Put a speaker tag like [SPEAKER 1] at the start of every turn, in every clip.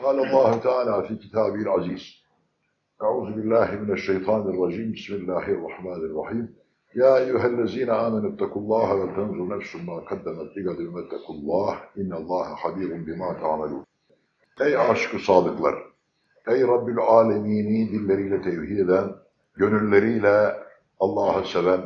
[SPEAKER 1] قال الله تعالى في كتابه العزيز أعوذ بالله من الشيطان الرجيم بسم الله الرحمن الرحيم يا أيها الذين آمنوا اتقوا الله ولتنظر نفس ما قدمت لغد واتقوا الله إن الله خبير بما تعملون Ey aşkı sadıklar! Ey Rabbül Alemini dilleriyle tevhid eden, gönülleriyle Allah'ı seven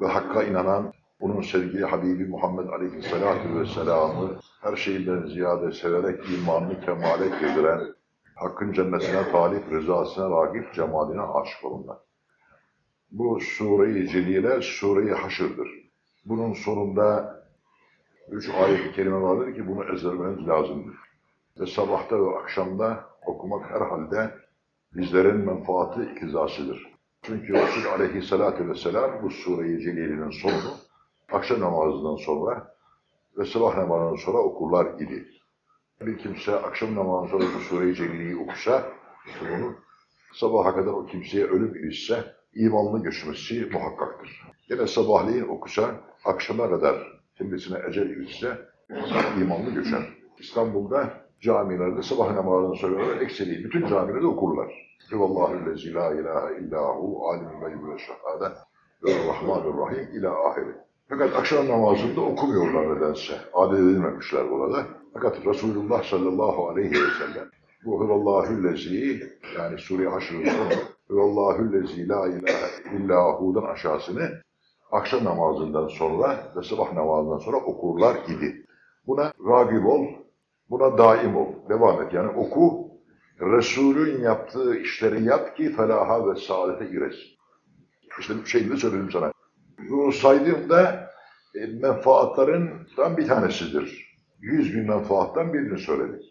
[SPEAKER 1] ve Hakk'a inanan, onun sevgili Habibi Muhammed Aleyhisselatü Vesselam'ı her şeyden ziyade severek imanını kemale girdiren, Hakk'ın cennetine talip, rızasına ragip, cemaline aşık olunlar. Bu sure-i celile, sure-i haşırdır. Bunun sonunda üç ayet-i kerime vardır ki bunu ezberlemeniz lazımdır. Ve sabahta ve akşamda okumak herhalde bizlerin menfaati ikizasıdır. Çünkü Resul aleyhissalatü vesselam bu sure-i celilenin sonunu akşam namazından sonra ve sabah namazından sonra okurlar idi. Bir kimse akşam namazından sonra bu sure-i okusa, sonunu sabaha kadar o kimseye ölüm ilişse imanlı göçmesi muhakkaktır. Yine sabahleyin okusa, akşama kadar kendisine ecel ilişse imanlı göçer. İstanbul'da camilerde sabah namazını söylüyorlar. Ekseri bütün camilerde okurlar. Hüvallahüllezi la ilahe illahu gaybi ve şehade ve rahmanur rahim ila ahiri. Fakat akşam namazında okumuyorlar nedense. Adet edilmemişler burada. Fakat Resulullah sallallahu aleyhi ve sellem bu Hüvallahüllezi yani Sure-i Haşr'ın sonu Hüvallahüllezi la ilahe illahu'dan aşağısını akşam namazından sonra ve sabah namazından sonra okurlar idi. Buna ragib ol, Buna daim ol. Devam et. Yani oku. Resulün yaptığı işleri yap ki felaha ve saadete giresin. İşte bir şeyini söyledim sana. Bunu saydığımda e, menfaatlarından bir tanesidir. Yüz bin menfaattan birini söyledik.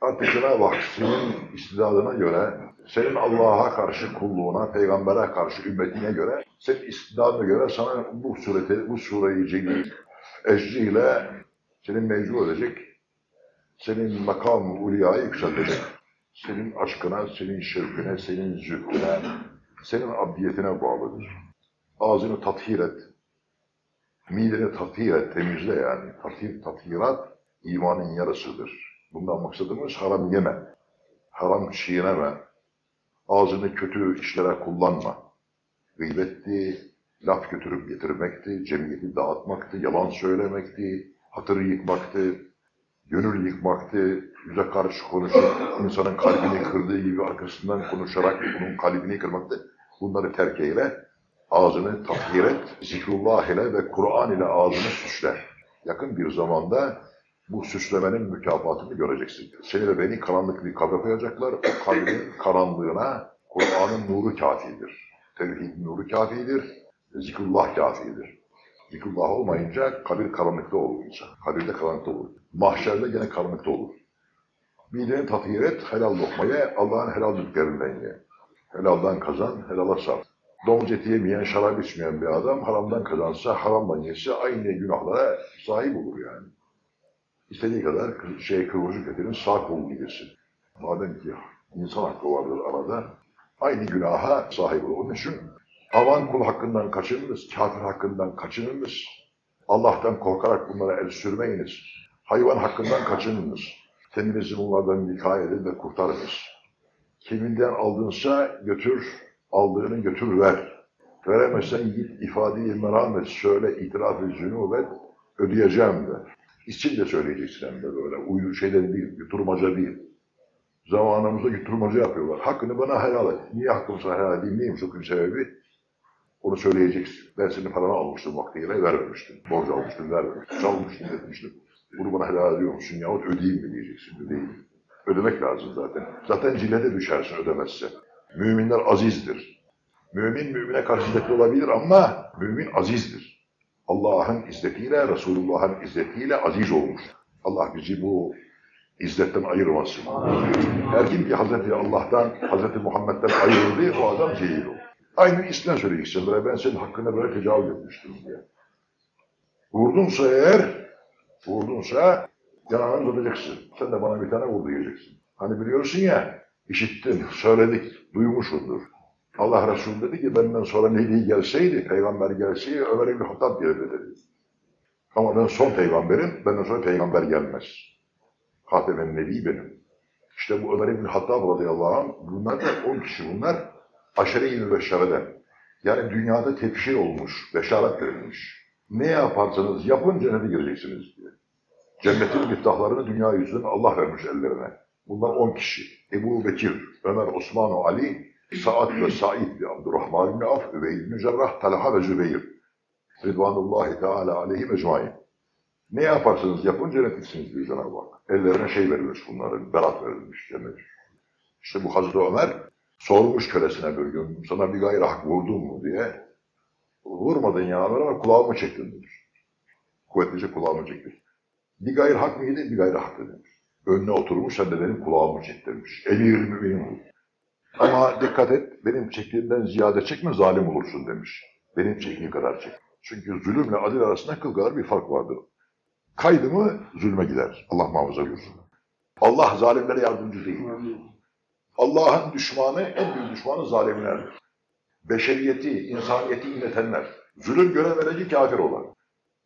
[SPEAKER 1] Artık Cenab-ı Hak senin istidadına göre, senin Allah'a karşı kulluğuna, peygambere karşı ümmetine göre, senin istidadına göre sana bu sureti, bu sureyi celil ecriyle senin mecbur edecek senin makam-ı uliyayı yükseltecek. Senin aşkına, senin şevkine, senin zühdüne, senin abdiyetine bağlıdır. Ağzını tathir et. Mideni tathir et, temizle yani. Tathir, tathirat imanın yarısıdır. Bundan maksadımız haram yeme. Haram çiğneme. Ağzını kötü işlere kullanma. Gıybetti, laf götürüp getirmekti, cemiyeti dağıtmaktı, yalan söylemekti, hatırı yıkmaktı, gönül yıkmaktı, yüze karşı konuşup insanın kalbini kırdığı gibi arkasından konuşarak onun kalbini kırmaktı. Bunları terk eyle, ağzını tahhir et, zikrullah ile ve Kur'an ile ağzını süsle. Yakın bir zamanda bu süslemenin mükafatını göreceksin. Seni de beni karanlık bir kabre koyacaklar. O kalbin karanlığına Kur'an'ın nuru kafidir. Tevhid nuru kafidir, zikrullah kafidir. Zikrullah olmayınca kabir karanlıkta olur insan. Kabirde karanlıkta olur. Mahşerde gene karanlıkta olur. Mideni tathir et, helal lokmaya, Allah'ın helal rızıklarından ye. Helaldan kazan, helala sar. Domuz eti yemeyen, şarap içmeyen bir adam haramdan kazansa, haramdan yese aynı günahlara sahip olur yani. İstediği kadar şey kıvırcık etinin sağ kolu gidesin. Madem ki insan hakkı vardır arada, aynı günaha sahip olur. Onun için avan kul hakkından kaçınınız, kafir hakkından kaçınınız. Allah'tan korkarak bunlara el sürmeyiniz. Hayvan hakkından kaçınınız. Kendinizi bunlardan vikaya edin ve kurtarınız. Kiminden aldınsa götür, aldığını götür ver. Veremezsen git ifade-i merhamet söyle, itiraf-ı zünubet, ödeyeceğim de. İçin de söyleyeceksin hem de böyle. Uydu şeyler değil, yuturmaca değil. Zamanımızda yuturmaca yapıyorlar. Hakkını bana helal et. Niye hakkımı sana helal edeyim? Neymiş hüküm sebebi? Onu söyleyeceksin. Ben senin paranı almıştım vaktiyle, vermemiştim. Borç almıştım, vermemiştim. Çalmıştım, etmiştim. Bunu bana helal ediyor musun yahut ödeyeyim mi diyeceksin. Ödeyeyim. Ödemek lazım zaten. Zaten cillete düşersin ödemezse. Müminler azizdir. Mümin mümine karşı izzetli olabilir ama mümin azizdir. Allah'ın izzetiyle, Resulullah'ın izzetiyle aziz olmuş. Allah bizi bu izzetten ayırmasın. Her kim ki Hazreti Allah'tan, Hazreti Muhammed'den ayrıldı, o adam cehil olur. Aynı İslam söyleyeceksin ben senin hakkında böyle tecavüz etmiştim diye. Vurdunsa eğer, vurdunsa yanağını tutacaksın. Sen de bana bir tane vur diyeceksin. Hani biliyorsun ya, işittin, söyledik, duymuşsundur. Allah Resulü dedi ki benden sonra Nebi gelseydi, peygamber gelseydi Ömer İbni Hattab gelirdi dedi. Ama ben son peygamberim, benden sonra peygamber gelmez. Hatemen Nebi benim. İşte bu Ömer bin Hattab radıyallahu anh, bunlar da 10 kişi bunlar. Aşere-i mübeşşereden. Yani dünyada tebşir olmuş, beşaret verilmiş. Ne yaparsanız yapın cennete gireceksiniz diye. Cennetin miftahlarını dünya yüzünden Allah vermiş ellerine. Bunlar 10 kişi. Ebu Bekir, Ömer, Osman, Ali, Sa'd ve Said, Abdurrahman bin Af, Übey bin Cerrah, Talha ve Zübeyir. Ridvanullahi Teala aleyhim ecmain. Ne yaparsanız yapın cennetliksiniz diyor Cenab-ı Hak. Ellerine şey verilmiş bunların, berat verilmiş cennet. İşte bu Hazreti Ömer sormuş kölesine bir gün, sana bir gayrı hak vurdun mu diye. Vurmadın ya Ömer ama kulağımı çektin demiş. Kuvvetlice kulağımı çektin. Bir gayrı hak mıydı? Bir gayrı hak demiş. Önüne oturmuş, sen de benim kulağımı çek demiş. Emir müminin Ama dikkat et, benim çektiğimden ziyade çekme, zalim olursun demiş. Benim çektiğim kadar çek. Çünkü zulümle adil arasında kıl kadar bir fark vardır. Kaydı mı zulme gider. Allah muhafaza buyursun. Allah zalimlere yardımcı değil. Allah'ın düşmanı, en büyük düşmanı zalimlerdir. Beşeriyeti, insaniyeti inletenler. Zulüm göremediği kafir olan.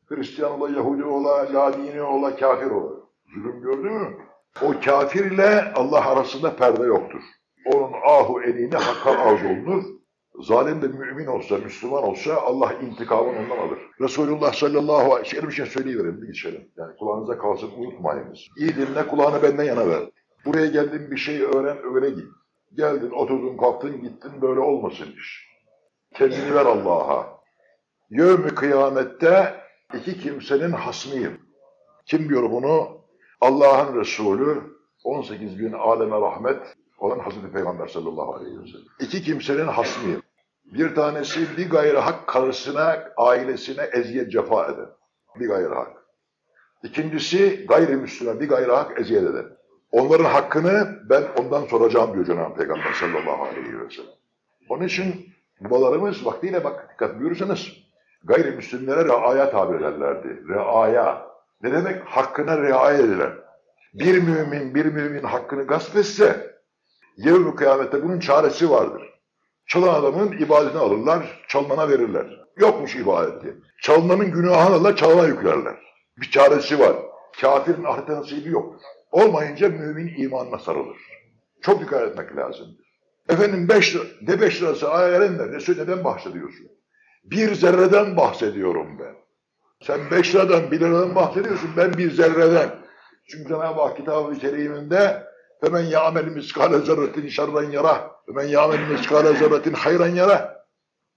[SPEAKER 1] Hristiyan ola, Yahudi ola, ladini ola, kafir ola. Zulüm gördü mü? O kafir ile Allah arasında perde yoktur. Onun ahu eline hakka arz olunur. Zalim de mümin olsa, Müslüman olsa Allah intikamını ondan alır. Resulullah sallallahu aleyhi ve sellem bir şey söyleyiverin, bir geçelim. Yani kulağınıza kalsın, unutmayınız. İyi dinle, kulağını benden yana ver. Buraya geldin bir şey öğren, öyle git. Geldin, oturdun, kalktın, gittin, böyle olmasın iş. Kendini ver Allah'a. Yevmi kıyamette iki kimsenin hasmıyım. Kim diyor bunu? Allah'ın Resulü, 18 bin aleme rahmet olan Hazreti Peygamber sallallahu aleyhi ve sellem. İki kimsenin hasmıyım. Bir tanesi bir gayrı hak karısına, ailesine eziyet cefa eder. Bir gayrı hak. İkincisi gayrimüslime bir gayrı hak eziyet eder. Onların hakkını ben ondan soracağım diyor Cenab-ı Peygamber sallallahu aleyhi ve sellem. Onun için babalarımız vaktiyle bak dikkat buyurursanız gayrimüslimlere reaya tabir ederlerdi. Reaya. Ne demek? Hakkına riayet edilen. Bir mümin bir mümin hakkını gasp etse Yevmi kıyamette bunun çaresi vardır. Çalan adamın ibadetini alırlar, çalmana verirler. Yokmuş ibadeti. Çalınanın günahını alırlar, çalana yüklerler. Bir çaresi var. Kafirin ahirete nasibi yok. Olmayınca mümin imanına sarılır. Çok dikkat etmek lazım. Efendim beş de beş lirası ayarında ne neden bahsediyorsun? Bir zerreden bahsediyorum ben. Sen beş liradan, bir liradan bahsediyorsun, ben bir zerreden. Çünkü Cenab-ı Hak kitabı-ı keriminde Femen ya'mel miskale zerretin şerren yara. Femen ya'mel miskale zerretin hayran yara.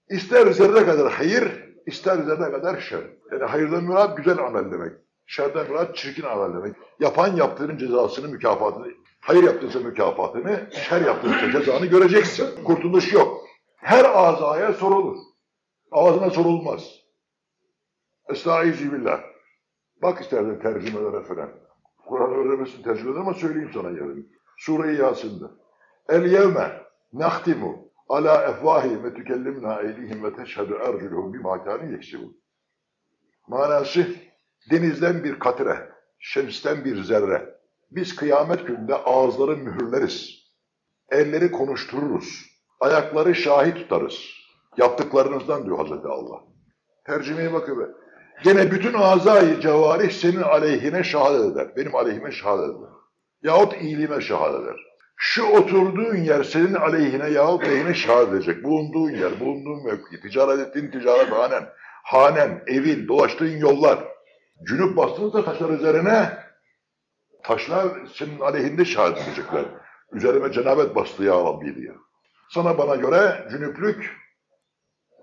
[SPEAKER 1] İster zerre kadar hayır, ister zerre kadar şer. Yani hayırdan murat güzel amel demek. Şerden murat çirkin amel demek. Yapan yaptığının cezasını, mükafatını, hayır yaptıysa mükafatını, şer yaptıysa cezanı göreceksin. Kurtuluş yok. Her azaya sorulur. Ağzına sorulmaz. Estaizu billah. Bak istersen tercümelere falan. Kur'an öğrenmesin tercüme eder ama söyleyeyim sana yarın. Sure-i Yasin'de. El yevme nahtimu ala efvahihim ve tükellimna eylihim ve teşhedü erculuhum bima kâni yeksibun. Manası denizden bir katre, şemsten bir zerre. Biz kıyamet gününde ağızları mühürleriz. Elleri konuştururuz. Ayakları şahit tutarız. Yaptıklarınızdan diyor Hazreti Allah. Tercümeye bakın. Gene bütün azayı cevarih senin aleyhine şehadet eder. Benim aleyhime şehadet eder. Yahut iyiliğime şehadet eder. Şu oturduğun yer senin aleyhine yahut lehine şehadet edecek. Bulunduğun yer, bulunduğun mevki, ticaret ettiğin ticaret hanen, hanen, evin, dolaştığın yollar. Cünüp bastığınızda taşlar üzerine taşlar senin aleyhinde şehadet edecekler. Üzerime cenabet bastı ya Rabbi diye. Sana bana göre cünüplük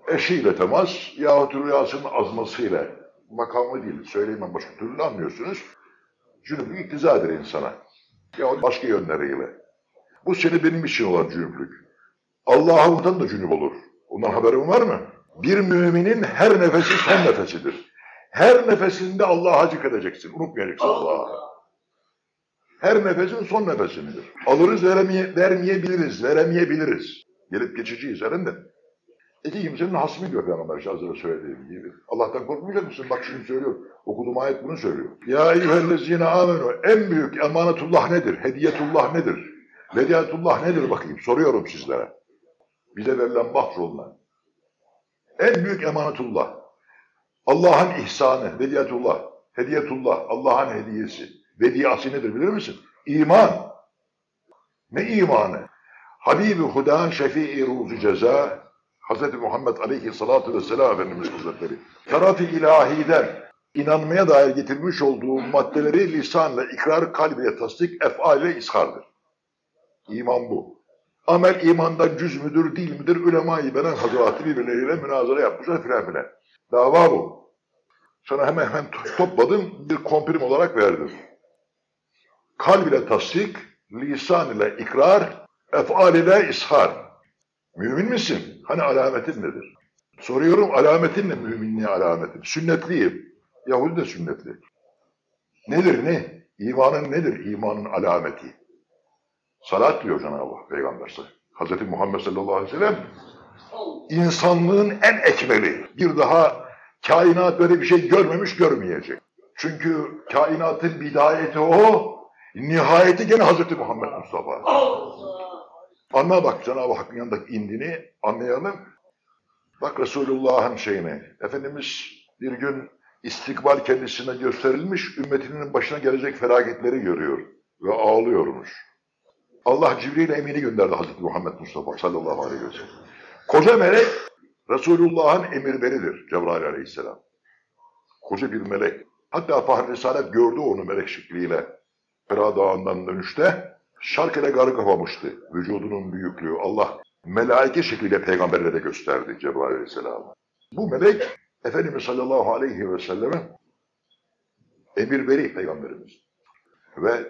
[SPEAKER 1] eşiyle temas yahut rüyasının azmasıyla makamı değil, söyleyemem başka türlü anlıyorsunuz. Cünüplük iktizadır insana. Ya başka yönleriyle. Bu seni benim için olan cünüplük. Allah'a unutan da cünüp olur. Ondan haberin var mı? Bir müminin her nefesi son nefesidir. Her nefesinde Allah'a zikredeceksin. Unutmayacaksın Allah'a. Her nefesin son nefesindir. Alırız veremeye, vermeyebiliriz, veremeyebiliriz. Gelip geçiciyiz herhalde. İki kimsenin hasmi diyor Peygamber Şahzı'da söylediğim gibi. Allah'tan korkmayacak mısın? Bak şimdi söylüyor. Okuduğum ayet bunu söylüyor. Ya eyyühellezine amenu. En büyük emanetullah nedir? Hediyetullah nedir? Vediyetullah nedir bakayım? Soruyorum sizlere. Bize verilen bahsolunan. En büyük emanetullah. Allah'ın ihsanı, vediyetullah, hediyetullah, Allah'ın hediyesi. Vediyası nedir bilir misin? İman. Ne imanı? Habibi Huda Şefii Ruzu Ceza Hz. Muhammed Aleyhisselatü Vesselam Efendimiz Hazretleri taraf-ı ilahiden inanmaya dair getirmiş olduğu maddeleri lisanla ikrar, kalbiyle tasdik, efal ile ishardır. İman bu. Amel imandan cüz müdür, değil midir? Ulema-i benen hazretleri birbirleriyle münazara yapmışlar filan filan. Dava bu. Sana hemen hemen topladım, bir komprim olarak verdim. Kalb ile tasdik, lisan ile ikrar, efal ile ishar. Mümin misin? Hani alametin nedir? Soruyorum alametin ne müminliğe alametin? Sünnetliyim. Yahudi de sünnetli. Nedir ne? İmanın nedir? İmanın alameti. Salat diyor Cenab-ı Hak Peygamber Hazreti Muhammed sallallahu aleyhi ve sellem insanlığın en ekmeli. Bir daha kainat böyle bir şey görmemiş görmeyecek. Çünkü kainatın bidayeti o, nihayeti gene Hazreti Muhammed Mustafa. Anla bak Cenab-ı Hakk'ın yanındaki indini anlayalım. Bak Resulullah'ın şeyini. Efendimiz bir gün istikbal kendisine gösterilmiş, ümmetinin başına gelecek felaketleri görüyor ve ağlıyormuş. Allah Cibril Emin'i gönderdi Hazreti Muhammed Mustafa sallallahu aleyhi ve sellem. Koca melek Resulullah'ın emirberidir Cebrail aleyhisselam. Koca bir melek. Hatta Fahri Risalet gördü onu melek şekliyle. Fera Dağı'ndan dönüşte şark ile garı kapamıştı. Vücudunun büyüklüğü Allah melaike şekliyle peygamberlere gösterdi Cebrail aleyhisselam. Bu melek Efendimiz sallallahu aleyhi ve selleme emirberi peygamberimiz. Ve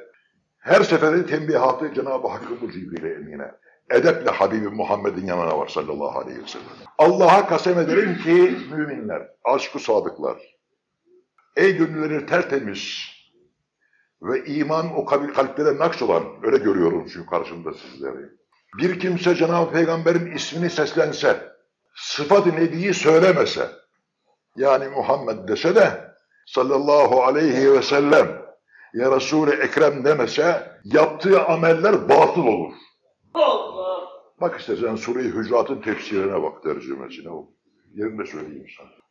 [SPEAKER 1] her seferinde tembihatı Cenab-ı Hakk'ın bu Cibril-i Emine. Edeple Habibi Muhammed'in yanına var sallallahu aleyhi ve sellem. Allah'a kasem ederim ki müminler, aşkı sadıklar, ey gönülleri tertemiz ve iman o kabil kalplere nakş olan, öyle görüyorum şu karşımda sizleri. Bir kimse Cenab-ı Peygamber'in ismini seslense, sıfat-ı nebiyi söylemese, yani Muhammed dese de sallallahu aleyhi ve sellem ya Resul-i Ekrem demese yaptığı ameller batıl olur.
[SPEAKER 2] Allah.
[SPEAKER 1] Bak istersen Sure-i Hücurat'ın tefsirine bak tercümesine o. Yerinde söyleyeyim sana.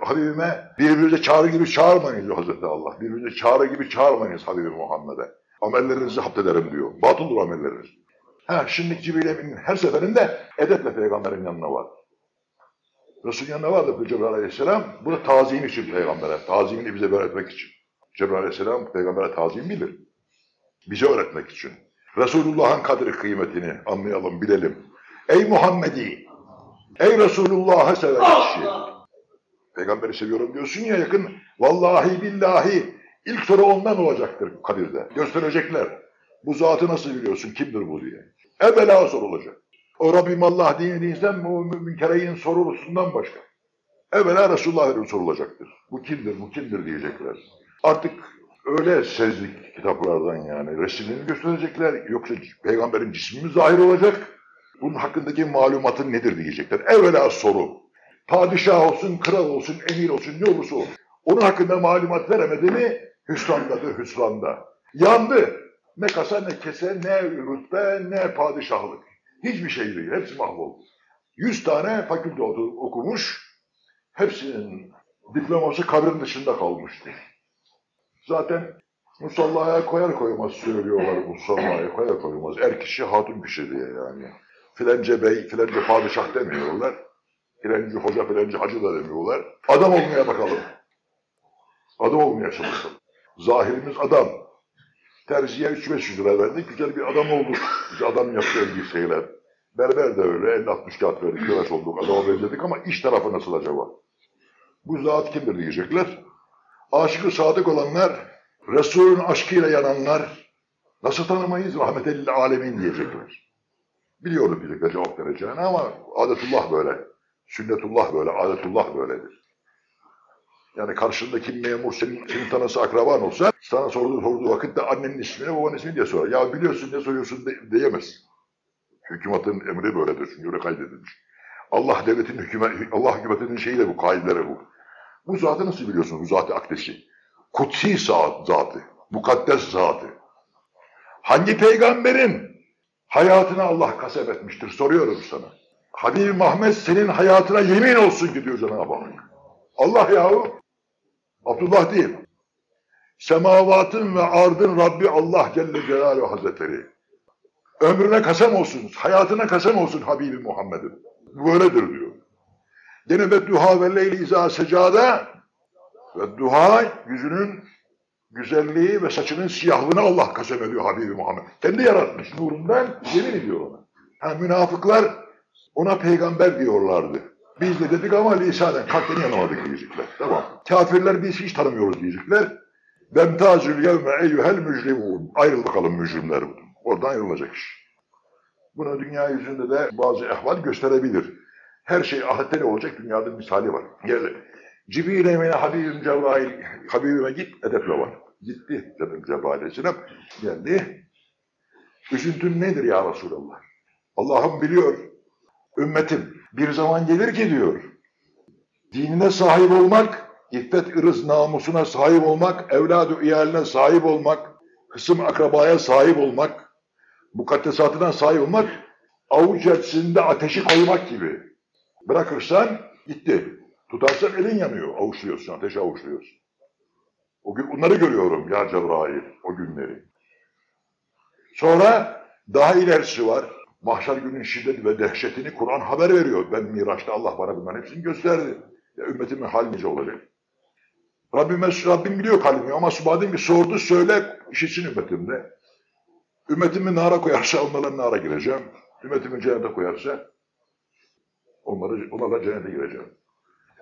[SPEAKER 1] Habibime birbirinize çağrı gibi çağırmayın diyor Hazreti Allah. Birbirinize çağrı gibi çağırmayınız Habibi Muhammed'e. Amellerinizi hapt ederim diyor. Batıl olur amelleriniz. Ha, şimdi Cibril Emin'in her seferinde edeple peygamberin yanına var. Resul'ün yanına vardı Cebrail Aleyhisselam. Bu da tazim için peygambere. Tazimini bize öğretmek için. Cebrail Aleyhisselam peygambere tazim bilir. Bize öğretmek için. Resulullah'ın kadri kıymetini anlayalım, bilelim. Ey Muhammedi! Ey Resulullah'ı seven kişi! Peygamberi seviyorum diyorsun ya yakın. Vallahi billahi ilk soru ondan olacaktır kabirde. Gösterecekler. Bu zatı nasıl biliyorsun? Kimdir bu diye. Evvela sorulacak. O Rabbim Allah dinlediğinizden bu münkereyin sorulusundan başka. Evvela Resulullah sorulacaktır. Bu kimdir, bu kimdir diyecekler. Artık öyle sezdik kitaplardan yani. Resimlerini gösterecekler. Yoksa peygamberin cismi mi zahir olacak? Bunun hakkındaki malumatın nedir diyecekler. Evvela soru. Padişah olsun, kral olsun, emir olsun, ne olursa olsun. Onun hakkında malumat veremedi mi hüsrandadır, hüsranda. Yandı. Ne kasa, ne kese, ne rütbe, ne padişahlık. Hiçbir şey değil. Hepsi mahvoldu. Yüz tane fakülte okumuş. Hepsinin diploması kabrin dışında kalmıştı. Zaten musallaya koyar koymaz söylüyorlar musallaya koyar koymaz. Er kişi hatun kişi diye yani. Filence bey, filence padişah demiyorlar. Filenci hoca, filenci hacı da demiyorlar. Adam olmaya bakalım. Adam olmaya çalışalım. Zahirimiz adam. Terziye 3-500 lira verdik. Güzel bir adam olduk. Bize adam yaptı elbiseyle. Berber de öyle. 50-60 kağıt verdik. Tıraş olduk. Adama benzedik ama iş tarafı nasıl acaba? Bu zat kimdir diyecekler. Aşıkı sadık olanlar, Resul'ün aşkıyla yananlar, nasıl tanımayız rahmetellil alemin diyecekler. Biliyorum diyecekler cevap vereceğini ama adetullah böyle. Sünnetullah böyle, adetullah böyledir. Yani karşındaki memur senin, senin tanısı akraban olsa sana sorduğu, sorduğu vakitte annenin ismini, babanın ismini diye sorar. Ya biliyorsun ne soruyorsun de, diyemez. Hükümetin emri böyledir çünkü öyle kaydedilmiş. Allah devletin hükümet, Allah hükümetinin şeyi de bu, kaideleri bu. Bu zatı nasıl biliyorsun? Bu zatı akdesi. Kutsi zat, zatı. Mukaddes zatı. Hangi peygamberin hayatını Allah kasem etmiştir? Soruyorum sana. Habibi Muhammed senin hayatına yemin olsun ki diyor Cenab-ı Hak. Allah yahu. Abdullah değil. Semavatın ve ardın Rabbi Allah Celle Celaluhu Hazretleri. Ömrüne kasem olsun, hayatına kasem olsun Habibi Muhammed'in. Böyledir diyor. Gene ve duha ve leyli izâ secâde ve duha yüzünün güzelliği ve saçının siyahlığını Allah kasem ediyor Habibi Muhammed. Kendi yaratmış nurundan yemin ediyor ona. Ha, münafıklar ona peygamber diyorlardı. Biz de dedik ama lisanen kalpten yanamadık diyecekler. Tamam. Kafirler biz hiç tanımıyoruz diyecekler. Bemtazül yevme eyyuhel mücrimûn. Ayrıl bakalım mücrimler. Oradan ayrılacak iş. Bunu dünya yüzünde de bazı ehval gösterebilir. Her şey ahirette ne olacak? Dünyada misali var. Gel. Cibril Emine Habibim Cebrail, Habibime git edeple var. Gitti dedim Cebrail. Geldi. Üzüntün nedir ya Resulallah? Allah'ım biliyor. Ümmetim bir zaman gelir ki diyor. Dinine sahip olmak, iffet ırız namusuna sahip olmak, evladı iyaline sahip olmak, kısım akrabaya sahip olmak, mukaddesatına sahip olmak, avuç içerisinde ateşi koymak gibi. Bırakırsan gitti. Tutarsan elin yanıyor, avuçluyorsun, ateşe avuçluyorsun. O gün bunları görüyorum ya Cebrail, o günleri. Sonra daha ilerisi var. Mahşer günün şiddeti ve dehşetini Kur'an haber veriyor. Ben Miraç'ta Allah bana bunların hepsini gösterdi. Ya ümmetimin hal nice olacak. Rabbime, Rabbim biliyor kalbimi ama Subhadin bir sordu söyle işitsin ümmetimde. Ümmetimi nara koyarsa onlarla nara gireceğim. Ümmetimi cennete koyarsa onları, onlarla cennete gireceğim.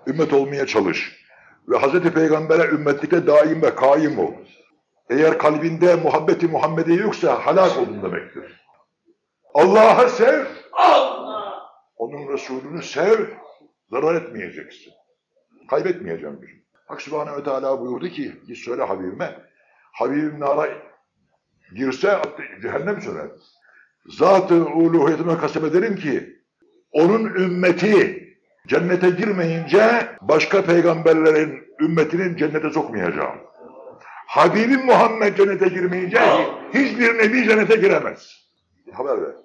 [SPEAKER 1] Ümmet olmaya çalış. Ve Hazreti Peygamber'e ümmetlikte daim ve kaim ol. Eğer kalbinde muhabbeti Muhammed'e yoksa halak olun demektir. Allah'ı sev,
[SPEAKER 2] Allah.
[SPEAKER 1] onun Resulünü sev, zarar etmeyeceksin. Kaybetmeyeceğim bir şey. Hak Sübhanehu ve Teala buyurdu ki, git söyle Habibime, Habibim nara girse cehennem söner. Zat-ı uluhiyetime kasem ederim ki, onun ümmeti cennete girmeyince başka peygamberlerin ümmetinin cennete sokmayacağım. Habibim Muhammed cennete girmeyince hiçbir nebi cennete giremez. Haber ver.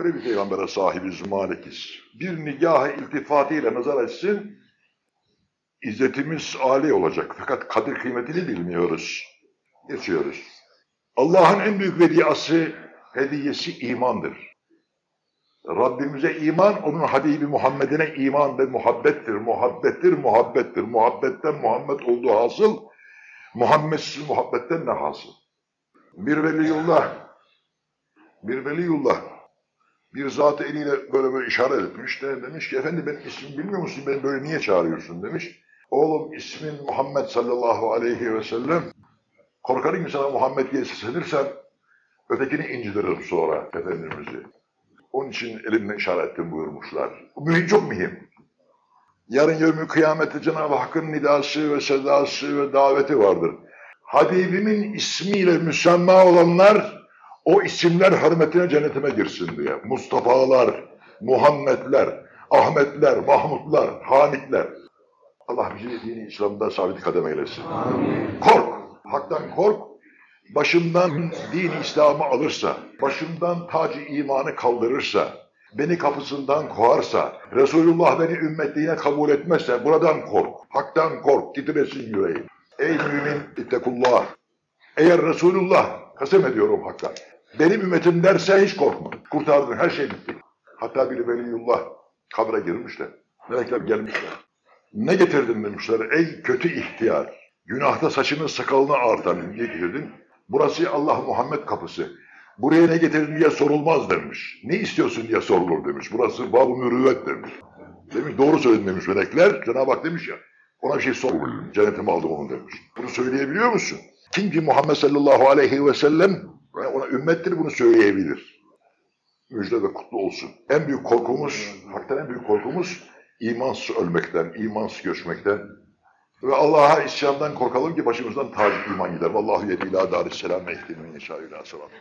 [SPEAKER 1] Böyle bir peygambere sahibiz, malikiz. Bir nigah iltifatıyla nazar etsin, İzzetimiz âli olacak. Fakat kadir kıymetini bilmiyoruz. Geçiyoruz. Allah'ın en büyük vediyası, hediyesi imandır. Rabbimize iman, onun Habibi Muhammed'ine iman ve muhabbettir. Muhabbettir, muhabbettir. Muhabbetten Muhammed olduğu hasıl, Muhammedsiz muhabbetten ne hasıl? Bir veliyullah, bir veliyullah, bir zat eliyle böyle böyle işaret etmiş de demiş ki efendi benim ismimi bilmiyor musun? Beni böyle niye çağırıyorsun demiş. Oğlum ismin Muhammed sallallahu aleyhi ve sellem. Korkarım ki sana Muhammed diye seslenirsem ötekini incitirim sonra Efendimiz'i. Onun için elimle işaret ettim buyurmuşlar. Bu mühim, çok mühim. Yarın yevmi kıyamette Cenab-ı Hakk'ın nidası ve sedası ve daveti vardır. Habibimin ismiyle müsemma olanlar o isimler hürmetine cennetime girsin diye. Mustafa'lar, Muhammedler, Ahmetler, Mahmutlar, Hamidler. Allah bizi dini İslam'da sabit kadem eylesin. Kork, haktan kork. Başımdan din İslam'ı alırsa, başımdan tacı imanı kaldırırsa, beni kapısından kovarsa, Resulullah beni ümmetliğine kabul etmezse buradan kork, haktan kork, titresin yüreğim. Ey mümin ittekullah. Eğer Resulullah, kasem ediyorum haktan, benim ümmetim derse hiç korkma. Kurtardın, her şey bitti. Hatta bir veliyullah kabre girmişler. Melekler gelmişler. Ne getirdin demişler. Ey kötü ihtiyar. Günahta saçının sakalını ağırtan niye getirdin? Burası Allah Muhammed kapısı. Buraya ne getirdin diye sorulmaz demiş. Ne istiyorsun diye sorulur demiş. Burası bab-ı demiş. Demiş doğru söyledin demiş melekler. Cenab-ı Hak demiş ya. Ona bir şey sorulur. Cennetimi aldım onu demiş. Bunu söyleyebiliyor musun? Kim ki Muhammed sallallahu aleyhi ve sellem ona ümmettir bunu söyleyebilir. Müjde ve kutlu olsun. En büyük korkumuz, hakikaten en büyük korkumuz imansız ölmekten, imansız göçmekten ve Allah'a isyandan korkalım ki başımızdan tac iman gider. Vallahu yedi ila darisselam yeşâ ilâ sıratı.